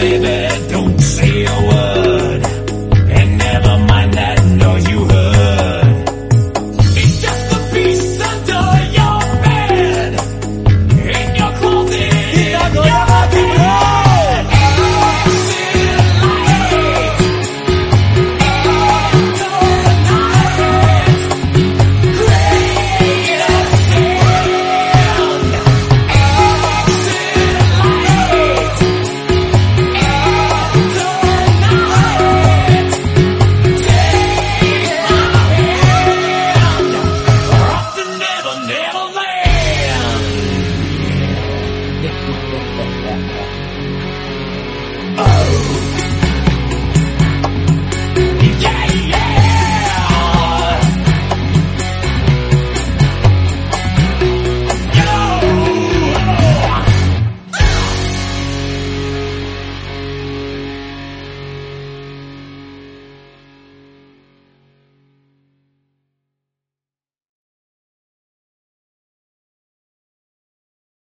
baby. oh.